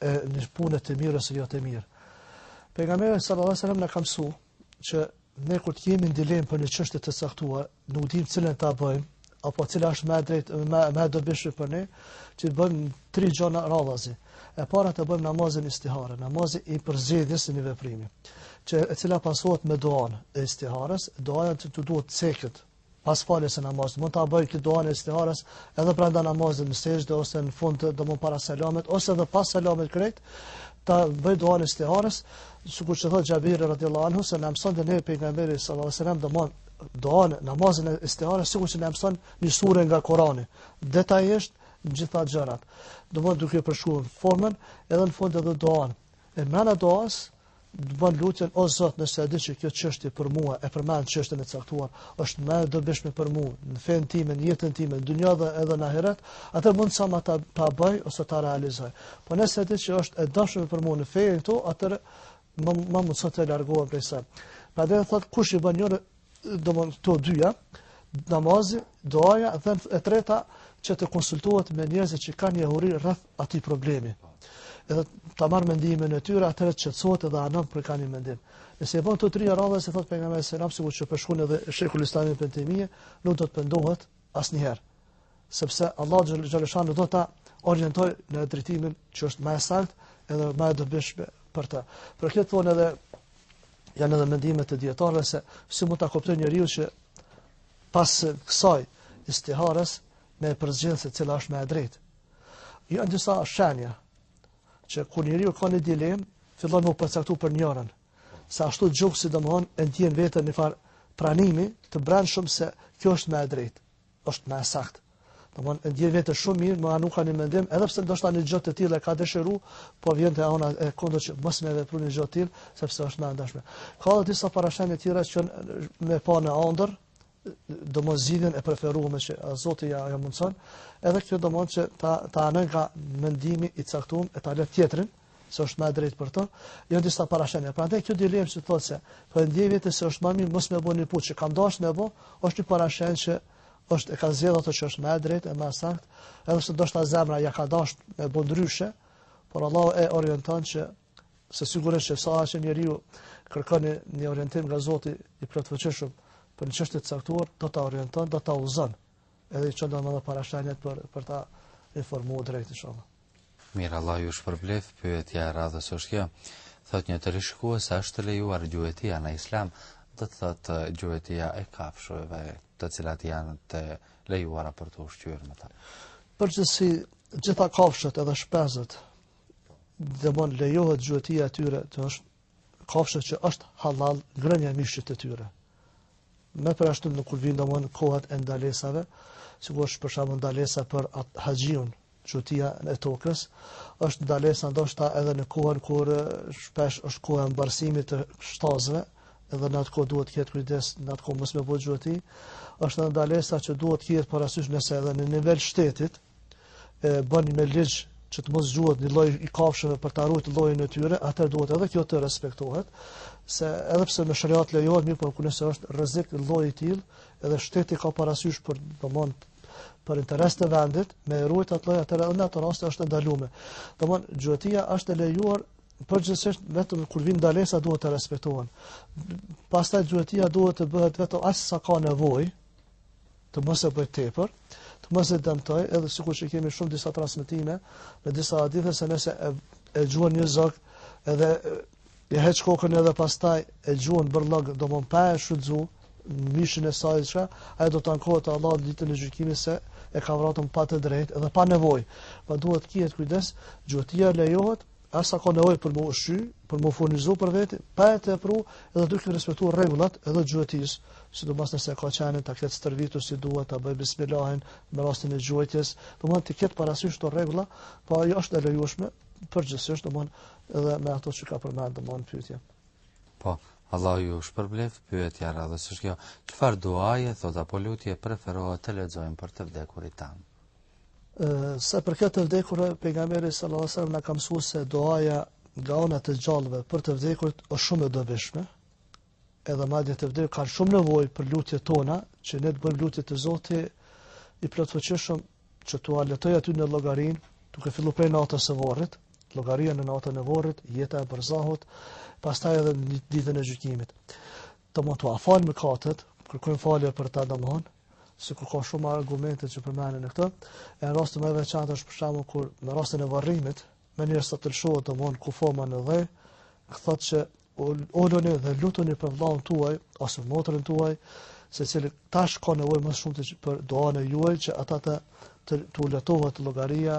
S1: e
S2: në punë të mirë ose jo të mirë. Pejgamberi sallallahu alajhi wasallam na ka mësuar që ne kur të jemi në dilemë për një çështje të caktuar, nuk dimë se cilën ta bëjmë apo cila është më e drejtë, më më e dobishme për ne, që të bëjmë tri gjëra radhazi. E para të bëjmë namazin istihare, namazin e përzgjedhjes së një veprimi, e cila pasohet me duan e istihares, duaja që duhet të ceket, pas faljes së namazit. Mund ta bëjë këtë duan e istihares edhe brenda namazit në sexhde ose në fund domethënë para selamit ose edhe pas selamit krejt ta bëjë duan e istihares, sikur që thotë Xhabir radhiyallahu anhu se na mësonte ne pejgamberi sallallahu alajhi wasallam domethënë duan namazin e istihares sikur që na mësonte një sure nga Kurani. Detajisht gjitha gjërat. Domethënë duke përshkruar formën edhe në fund edhe duan. E mana e duas E bën lutjen o Zot nëse e di që kjo çështje për mua e përmend çështjen e caktuar, është më e dobishme për mua në fenë time, në jetën time, në dynja edhe në ahiret, atëherë mundësoma ta ta bëj ose ta realizoj. Po nëse e di që është e dëmshme për mua në fenë këtu, atëherë ma mundëso të largohem prej saj. Pra dhe thotë kush i bën një domon të dyja namazi duaja dhe e treta që të konsultohet me njerëz që kanë njohuri rreth atij problemi edhe ta marr mendimin e tyre atëherë qetësohet edhe anon për ka një mendim nëse e bën to tri rradhë se thot pejgamberi selam sikur që po shkon edhe shejhul islami Ibn Tejmije nuk do të pendohet asnjëherë sepse Allah xhaleshan do ta orientoj në drejtimin që është më saktë edhe më e dobishme për të. Për këtë thonë edhe Janë edhe mendime të dijetarëve se si mund ta kuptojë njeriu që pas kësaj istihares me përzgjedh se cila është më e drejtë. Janë disa shenja që kur njeriu ka një dilemë, fillon me u përcaktu për njërën. Se ashtu diç si domethënë, e ndjen veten një farë pranimi të brendshëm se kjo është më e drejtë. është më e saktë. Domthon e ndjen veten shumë mirë, më nuk ka në mendim, edhe pse ndoshta një gjë të tillë ka dëshiru, po vjen te ana e kundër që mos me vepru një gjë të tillë, sepse është më e dëmshme. Ka edhe disa parashenja tjera që me pa në ëndër, domthon zgjidhjen e preferuar që Zoti ia ia mundson, edhe kjo domthon që të anon nga mendimi i caktuar e ta lë tjetrin, se është më e drejtë për të, janë disa parashenja. Prandaj kjo dilemë që thotë se po e ndjej veten se është më mirë mos me bë një punë që kam dashur me bë, është një parashenjë që është e ka zgjedhur atë që është më e drejtë e më e saktë, edhe pse ndoshta zemra ia ka dashur me bë ndryshe, por Allah e orienton që se sigurisht çdo që njeriu kërkon një orientim nga Zoti i plotfuqishëm për një çështje të caktuar, do ta orienton, do ta udhëzon. Edhe i çon domon parashenjat për, për ta informu drejt inshallah.
S1: Mirë, Allah ju shpërbleftë, pyetja e radhës është kjo. Thot një teleshikues a është e lejuar gjuetia në islam, do të thot gjuetia e kafshëve të cilat janë të lejuara për t'u ushqyer me ta.
S2: Përgjithësi gjitha kafshët edhe shpezët domon lejohet gjuetia e tyre që është kafshët që është halal ngrënia e mishit të tyre. Me përjashtim kur vijnë domon kohat e ndalesave, sikur është për shembull ndalesa për atë haxhiun, gjuetia e tokës, është ndalesa ndoshta edhe në kohën kur shpesh është kohë e mbarësimit të shtazëve, edhe në atë kohë duhet të ketë kujdes, në atë kohë mos me bë gjueti, është ndalesa që duhet të ketë parasysh nëse edhe në nivel shteti, e bën me ligj që të mos gjuhet një lloj i kafshëve për ta ruajtur llojin e tyre, atëherë duhet edhe kjo të respektohet, se edhe pse me shariat lejohet, mirëpo nëse është rrezik lloji i tillë, edhe shteti ka parasysh për domon për interes të vendit, me ruajt atë lloj atëherë në atë rast është ndaluar. Domon gjuetia është e lejuar përgjithsisht vetëm kur vijnë ndalesa duhet të respektohen. Pastaj gjuetia duhet të bëhet vetëm aq sa ka nevojë, të mos e bëjë tepër, të mos e dëmtojë, edhe sikur që kemi shumë disa transmetime në disa hadithe se nëse e, e gjuan një zog, edhe ia heq kokën edhe pastaj e gjuan në bërllog, domethënë pa e shfrytëzu mishin e saj që ai do të ankohet te Allahu ditën e gjykimit se e ka vra atë pa të drejtë edhe pa nevojë. Po duhet të kihet kujdes, gjuetia lejohet, Aq sa ka nevojë për me u ushqy, për me furnizu për veti, pa e tepru edhe duke i respektu rregullat edhe e gjuetisë, sidomos nëse ka qenin ta ketë stërvitur si duhet, ta bëjë bismilahin me rastin e gjuetisë, domethënë të ketë parasysh ato rregullat, po ajo është e lejushme, përgjithësisht, domethënë edhe me ato që ka përmend, domethënë pyetja.
S1: Po, Allahu ju shpërbleftë, pyetja e radhës është kjo, çfarë duaje, thotë apo lutje, preferohet të lexojmë për të vdekurit tanë?
S2: Sa u përket të vdekurve, pejgamberi sallallahu alajhi wasallam na ka mësuar se duaja nga ana e të gjallëve për të vdekurit është shumë e dobishme. Edhe madje të vdekurit kanë shumë nevojë për lutjet tona, që ne të bëjmë lutje te Zoti i plotfuqishëm që t'ua lehtojë atyre llogarinë, duke filluar prej natës së vorrit, llogaria në natën e vorrit, jeta e berzahut, pastaj edhe në ditën e gjykimit. Domethënë t'ua falë mëkatet, kërkojmë falje për ta domethënë, sikur ka shumë argumente që përmenden në këtë, e rasti më i veçantë është për shembull kur në rastin e varrimit, menjëherë sa të lëshohet domethënë kufoma në dhe, thotë që uluni dhe lutuni për vëllain tuaj ose motrën tuaj, i cili tash ka nevojë më shumë për duanë tuaj që ata të të, t'i lehtohet llogaria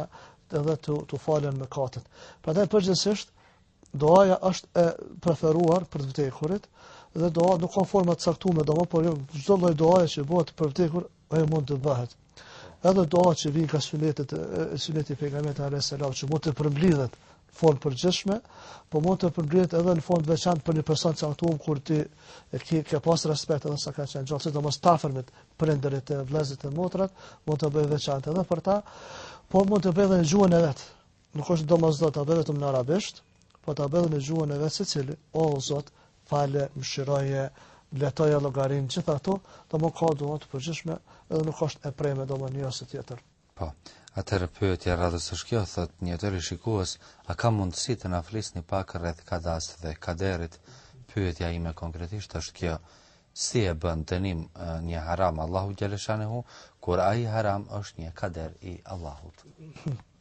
S2: edhe t'i falen mëkatet. Prandaj përgjithsisht duaja është e preferuar për të vdekurit dhe dua nuk ka forma të caktuar domethënë por ja çdo lloj duaje që bëhet për të vdekurit ajo mund të bëhet edhe dua që vijnë nga sunetet e sunetit të pejgamberit alayhis salam që mund të përmblidhet në formë të përgjithshme, po mund të përmblidhet edhe në formë të veçantë për një person të caktuar ku ti e ke ke pas respekt edhe sa ka qenë gjallë, sidomos të afërmit, prindërit e vëllezërit e motrat, mund të bëjë të veçantë edhe për ta, po mund të bëjë edhe në gjuhën e vet. Nuk është e domosdoshme ta bëjë vetëm në arabisht, po ta bëjë në gjuhën e vet secili. O Zot, fale, mëshiroje, lehtoja llogarinë gjithë ato, domethënë ka dua të përgjithshme, edhe nuk është e preme domethënë një ose tjetër.
S1: Po, atëherë pyetja e radhës është kjo, thotë një teleshikues, a ka mundësi të na flisni pak rreth kadasë dhe kaderit, pyetja ime konkretisht është kjo, si e bën të dënon një haram Allahu Xheleshanuhu, kur ai haram është një kader i Allahut.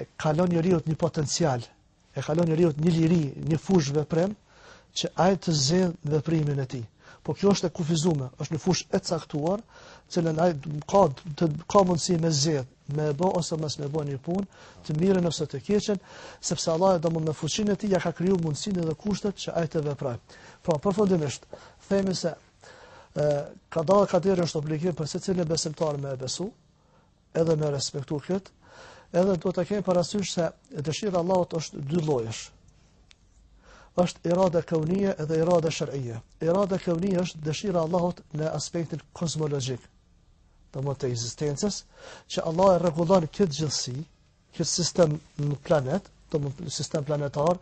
S2: i ka lënë njeriut një potencial, i ka lënë njeriut një liri, një fushë veprimi që ai të zgjedhë veprimin e tij. Po kjo është e kufizuar, është në fushë të caktuar, që në ai ka të ka mundësi me zgjedh, me e bë ose mos me bë një punë, të mirën ose të keqen, sepse Allahu domethënë me fuqinë e tij ia ka kriju mundësinë dhe kushtet që ai të veprojë. Pra, përfundimisht, themi se ë kada dhe kaderi është obligim për secilin besimtar me besu, Edhe me respektu këtë, edhe do të kemi parasysh se dëshira e Allahut është dy llojesh. Është irada keunije edhe irada sherije. Irada keunije është dëshira e Allahut në aspektin kozmologjik, domethënë të ekzistencës, që Allahu e rregullon këtë gjithësi, këtë sistem në planet, domethënë sistem planetar,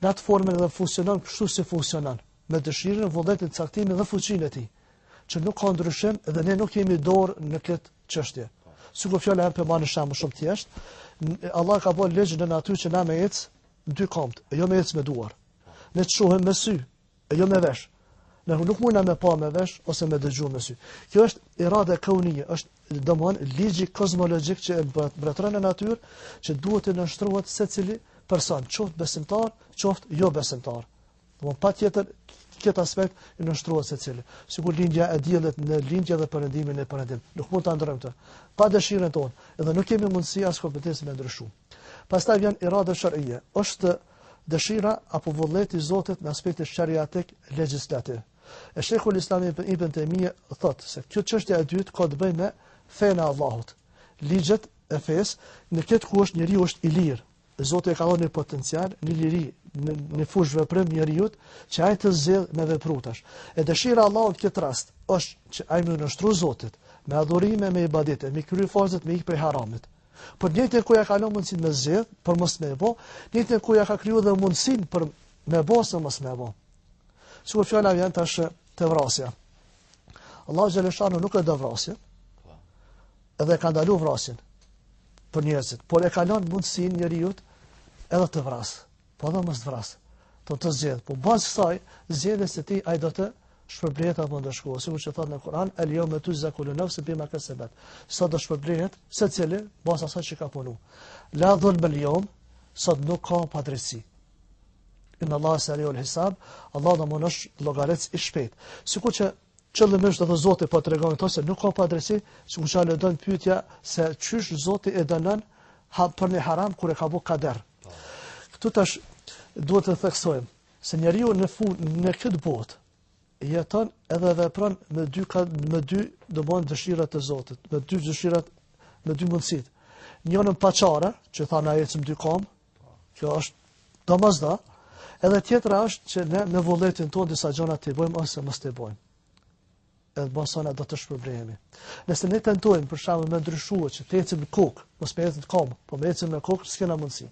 S2: në atë formën edhe funksionon kështu si funksionon, me dëshirën, vullnetin, caktimin dhe fuqinë e tij, që nuk ka ndryshim dhe ne nuk kemi dorë në këtë çështje. Sikur fjala vjen po marr një shembull shumë thjesht, Allahu ka bërë ligj në natyrë që na me ecë në dy kambët, e jo me ecë me duar. Ne të shohim me sy, e jo me vesh. Ne nuk mundna' me pa me vesh ose me dëgju me sy. Kjo është irada keunije, është domethënë ligji kozmologjik që mbretëron në natyrë që duhet t'i nënshtrohet secili person, qoftë besimtar, qoftë jo besimtar. Por patjetër, këtë aspekt i nënshtruar secili. Sikur lindja e diellit në lindje dhe perëndimi në perëndim. Nuk mund të ndërrohet. Pa dëshirën tonë. Edhe nuk kemi mundësi as kompetencë me ndryshu. Pastaj vjen irada sherije. Është dëshira apo vullneti i Zotit në aspektin sheriatik legjislativ. E Sheikhul Islam Ibn Taymija thotë se kjo çështje e dytë ka të bëjë me fenë e Allahut. Ligjet e fesë në këtë, ku është njeriu është i lirë, Zoti i ka dhënë një potencial, një liri, një, një fushë veprimi njeriut që ai të zgjedhë me vepru tash. E dëshira e Allahut në këtë rast është që ai me iu nënshtru Zotit, me adhurime, me ibadete, me kry farzet, me ikë prej haramit. Por njëkohësisht ia ka lënë mundësinë me zgjedhë për mos me bë, njëkohësisht ia ka kriju dhe mundësinë për me bë ose mos me bë. Sikur fjala vjen tash te vrasja. Allahu xhelle shanuhu nuk e do vrasjen. Edhe e ka ndalu vrasjen për njerëzit, por ia ka lënë mundësinë njeriut edhe të vrasë. Po edhe mos të vrasë. Do të zgjedhë, po në bazë kësaj zgjedhjes së tij ai do të shpërblehet apo ndëshkohet, sikur që thotë në Kur'an, el yawma tujza kullu nafsin bima kasabat. Sot do shpërblehet secili në bazë asaj që ka punu. La dhulmal yawm, sot nuk ka padrejtësi. Inna Allah sariul hisab, Allahu domethënë është llogaritës i shpejt. Sikur që Qëllimisht edhe Zoti po tregon këto se nuk ka padrejtësi, sikur që aludon pyetja se qysh Zoti e dënon ha për një haram kur e ka bo kader. Po. Këtu tash duhet të theksojmë se njeriu në fund në këtë botë jeton edhe vepron me dy me dy do bën dëshirat e Zotit, me dy dëshirat, me dy mundësit. Njënën paçare, që thamë na ecim me dy kom, Kjo është domosdo. Edhe tjetra është që ne me vullnetin tonë disa gjëra të bëjmë ose mos të bëjmë. Edhe në bazë asaj do të shpërblehemi. Nëse ne tentojmë për shembull me ndryshuar që të ecim në kokë, mos me ecim në kom, po me ecim në kokë, s'kena mundsi.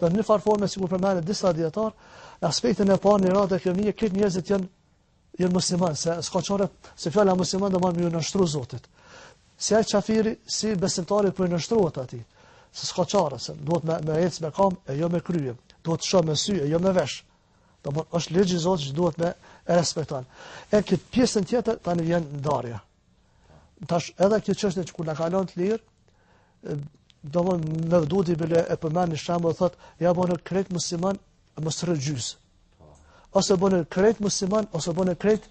S2: Dhe në një farë forme, sikur përmendin disa dijetarë, në aspektin e parë në radhë kjo vjen, krejt njerëzit janë Janë musliman, se s'ka çare, se fjala musliman domethënë me ju nënshtru zotit. Si ai qafiri, si besimtari po i nënshtrohet atij. Se s'ka çare, se duhet me, me ecë me kam, e jo me krye. Duhet të shohim me sy, e jo me vesh. Domethënë, është ligj i zotit që duhet me e respektu. E te pjesa tjetër, tani vjen ndarja. Tash, edhe kjo çështje që kur na ka lon të lirë, domethënë Mevdudi bile e përmen një shembull dhe thot, ja bënu krejt musliman, mos rri gjys. Ose bënu krejt musliman, ose bënu krejt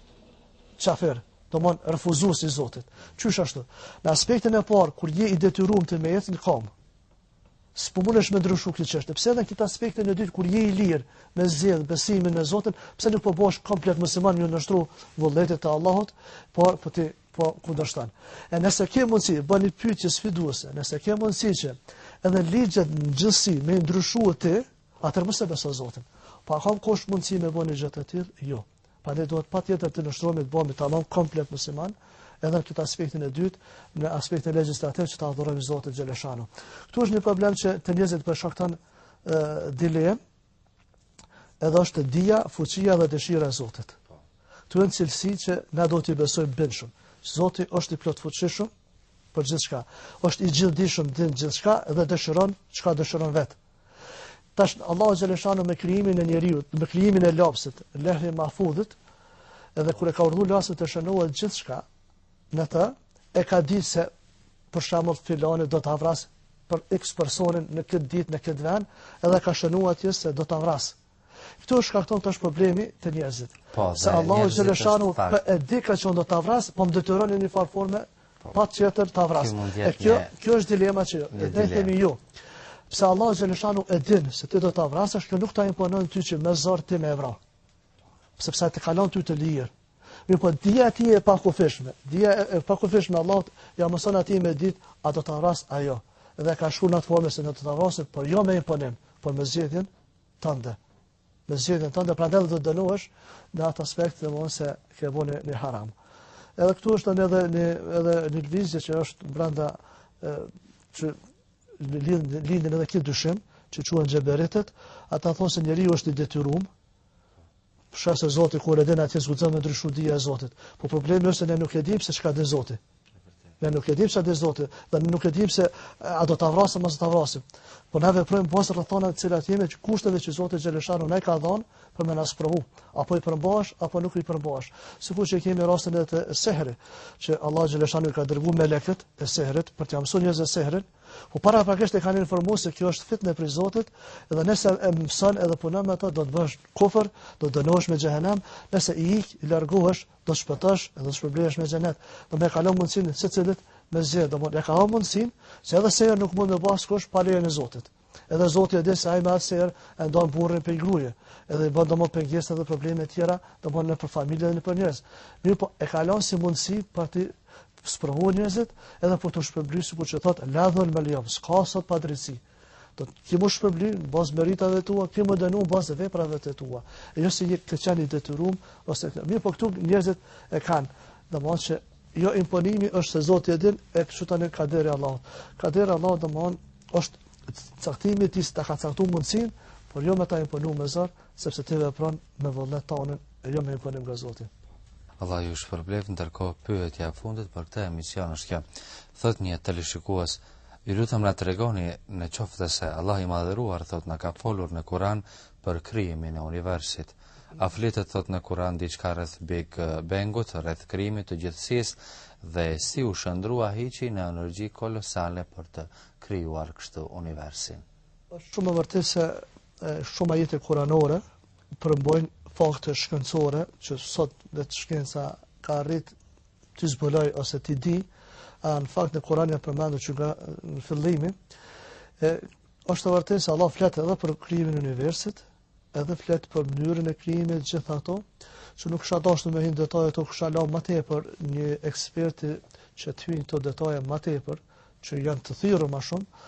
S2: qafir, domethënë refuzues i zotit. Qysh ashtu? Në aspektin e parë, kur je i detyrum ti me ecë në kamë, s'po mundesh me ndryshu këtë çështje. Pse edhe në këtë aspektin e dytë, kur je i lirë me zjedhë besimin në zotin, pse nuk po bohesh komplet musliman me ju nënshtru vullnetit të Allahut, por po ti po kundërshton. E nëse ke mundësi, bën një pyetje sfiduese, nëse ke mundësi që edhe ligjet në gjithësi me ndryshuar ti, atëherë mos e beso Zotin. Po a ka kush mundësi me bë një gjë të tillë? Jo. Pra ne duhet patjetër të nënshtrohemi të bëhemi tamam komplet musliman, edhe në këtë aspektin e dytë, në aspektin legjislativ që ta adhurojmë Zotin xheleshanuhu. Ktu është një problem që te njerëzit po shkakton dilemë, edhe është dija, fuqia dhe dëshira e Zotit. Tri cilësi që na duhet t'i besojmë bindshëm. Zoti është i plotfuqishëm për gjithçka. është i gjithëdijshëm din gjithçka dhe dëshiron çka dëshiron vetë. Tash, Allah xheleshanuhu me krijimin e njeriut, me krijimin e lapsit, levhi mahfudhit, edhe kur e ka urdhu lapsin të shënohet gjithçka, në të, e ka ditë se për shembull filani do ta vras X personin në këtë ditë në këtë vend, edhe ka shënuar atje se do ta vras. Këtu shkakton tash problemi te njerëzit. Po, se Allahu xheleshanuhu po e dika që do ta vras, po më detyron në një farë forme po. patjetër ta vras. E kjo kjo është dilema që e themi ju. Pse Allahu xheleshanuhu e din se ti do ta vrasësh, kjo nuk ta imponon ty që me zor ti me vra. Sepse të ka lon ty të lirë. Mirëpo dija e tij e pakufishme, dija e pakufishme Allahu ia mëson atij me ditë a do ta vras a jo. Dhe ka shkruar në atë formë se do ta vrasë, por jo me imponim, por me zgjedhjen tënde. Me zgjedhjen tënde prandaj do të dënohesh në atë aspekt domethënë se ke bërë një haram. Edhe këtu është edhe edhe një edhe një lëvizje që është brenda ë që lindin lindin edhe këtë dyshim që quhen xhebritët, ata thonë se njeriu është i detyruar Masi Zoti kur e din atje s'guxon me ndryshu dija e Zotit. Po problemi është se ne nuk e dimë se çka din Zoti. Ne nuk e dimë se din Zoti, dhe ne nuk e dimë se a do ta vrasim apo s'do ta vrasim. Po na veprojmë n'bazë rrethanave në të cilat jemi dhe kushteve që Zoti xheleshanuhu na ka dhënë për me na sprovu. A po i përmbahesh apo nuk i përmbahesh. Sikur që kemi rastin edhe të sehrit, që Allahu xheleshanuhu ka dërguar melekët e sehrit për t'ua mësuar njerëzve sehrin, Po paraprakisht e kanë informuar se kjo është fitne prej Zotit dhe nëse e mëson edhe punon me atë do të bësh kufër, do të dënohesh me xhehenem, nëse i ik i largohesh do të shpëtosh dhe do të shpërblehesh në xhenet. Domethënë ka lon mundsinë secilit me zgjedh, domethënë e ka mundsinë se edhe se nuk mund të bëjë askush pa lejen e Zotit. Edhe Zoti e di se ai me atë sehër e ndan burrin prej gruaje, edhe i bën domethënë pengesë edhe probleme të tjera, domethënë nëpër familje e nëpër njerëz. Mirëpo e ka lon si mundësi për të sprovohen njerëzit edhe për t'u shpërbly sikur që thot la dhulmel jeum s'ka sot padrejtësi do t'ti me u shpërbly n'bazë meritave tua ti me u dënu n'bazë veprave të tua e jo se je ti qenë i detyrum ose këtë. mirëpo këtu njerëzit e kanë domthon që jo imponimi është se Zoti e din e kështu tani kaderi i Allahut kaderi i Allahut domthon është caktimi i tij ta ka caktuar mundsinë por jo me ta imponuar me zor sepse ti vepron me vullnet tondin, e jo me imponim nga Zoti.
S1: Allahu ju shpërbleftë, ndërkohë pyetja e fundit për këtë emision është kjo. Thotë një teleshikues, ju lutem na tregoni në qoftë se Allahu i madhëruar, thotë na ka folur në Kuran për krijimin e universit. A flitet thotë në Kuran diçka rreth Big Bangut, rreth krijimit të gjithësisë dhe si u shndërrua hiçi në energji kolosale për të krijuar kështu universin.
S2: Është shumë e vërtetë se shumë ajete kuranore përmbojnë fakte shkencore që sot vetë shkenca ka arrit t'i zbulojë ose t'i dijë, a në fakt në Kur'an janë përmendur që nga fillimi, e është e vërtetë se Allahu flet edhe për krijimin e universit, edhe flet për mënyrën e krijimit gjithë ato, që nuk kisha dashur me hi në detaje do t'ia kisha lënë më tepër një eksperti që të hyjë në këto detaje më tepër, që janë të thirrur më shumë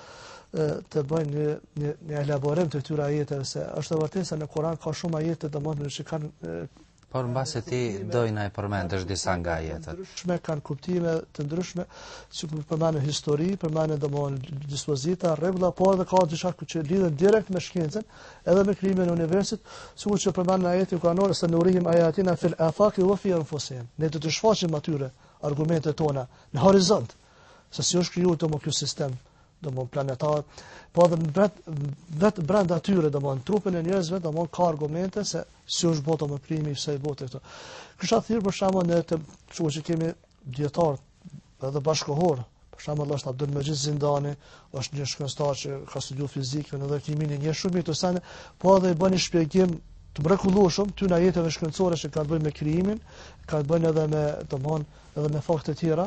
S2: të bëjnë një një, një elaborim të këtyre ajeteve se është e vërtetë se në Kur'an ka shumë ajete domethënë që kanë
S1: Por mbase ti do t'i na i përmendësh disa nga ajetet.
S2: Shumë kanë kuptime të ndryshme, që përmenden histori, përmenden domethënë dispozita, rregulla, por edhe ka disa që lidhen direkt me shkencën, edhe me krijimin e universit, sikur që përmendet në ajetin kuranor, senurihim ajatina fil afaki ue fi enfusihim. Ne do t'i shfaqim atyre argumentet tona në horizont. se si është krijuar domethënë ky sistem domethënë planetar po edhe vet vet brenda atyre domethënë në trupin e njerëzve domethënë ka argumente se si është bota më primi se i bote këto kështu që për shembull ne të çuaj që kemi dijetarë edhe bashkëkohorë për shembull është Abdul Majid Zindani është një shkencëtar që ka studiu fizikën edhe kimin e njeh shumë ato sene po edhe i bën një shpjegim të mrekullueshëm këtyre ajeteve shkencore që kanë të bëjnë me krijimin kanë të bëjnë edhe me domethënë edhe me fakte të tjera